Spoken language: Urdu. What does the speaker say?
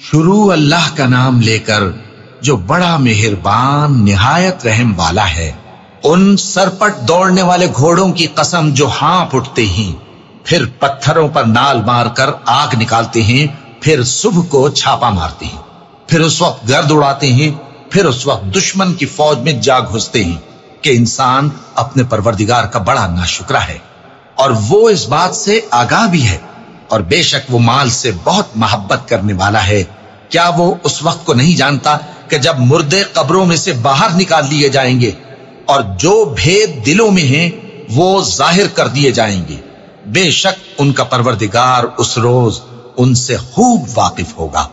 شروع اللہ کا نام لے کر جو بڑا مہربان، نہایت رحم والا ہے، ان سرپٹ دوڑنے والے گھوڑوں کی قسم جو ہانپ اٹھتے ہیں، پھر پتھروں پر نال مار کر آگ نکالتے ہیں، پھر صبح کو چھاپا مارتے ہیں، پھر اس وقت گرد اڑاتے ہیں، پھر اس وقت دشمن کی فوج میں جا گھستے ہیں کہ انسان اپنے پروردگار کا بڑا ناشکرا ہے۔ اور وہ اس بات سے آگاہ بھی ہے۔ اور بے شک وہ مال سے بہت محبت کرنے والا ہے۔ کیا وہ اس وقت کو نہیں جانتا کہ جب مردے قبروں میں سے باہر نکال لیے جائیں گے اور جو بھید دلوں میں ہیں وہ ظاہر کر دیے جائیں گے۔ بے شک ان کا پروردگار اس روز ان سے خوب واقف ہوگا۔